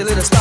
a little star.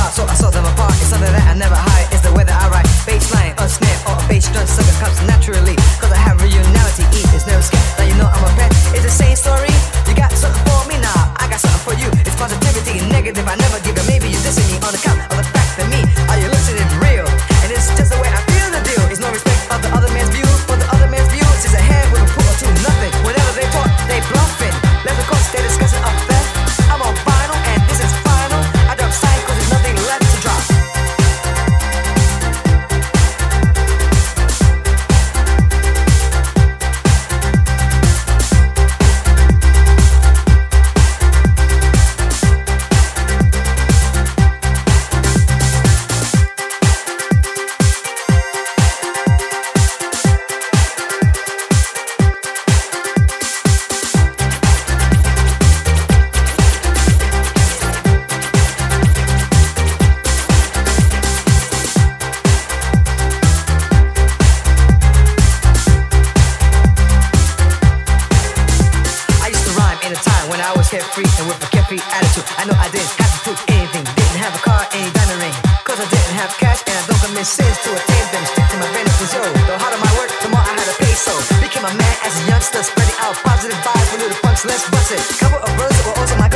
Carefree and with a carefree attitude. I know I didn't have to prove anything. Didn't have a car, any diamond ring. Cause I didn't have cash and I don't commit sins to attain them. Stick to my benefits, yo. The harder my work, the more I had to pay. So became a man as a youngster, spreading out positive vibes for little punks, let's bust it. Couple of brothers were also Michael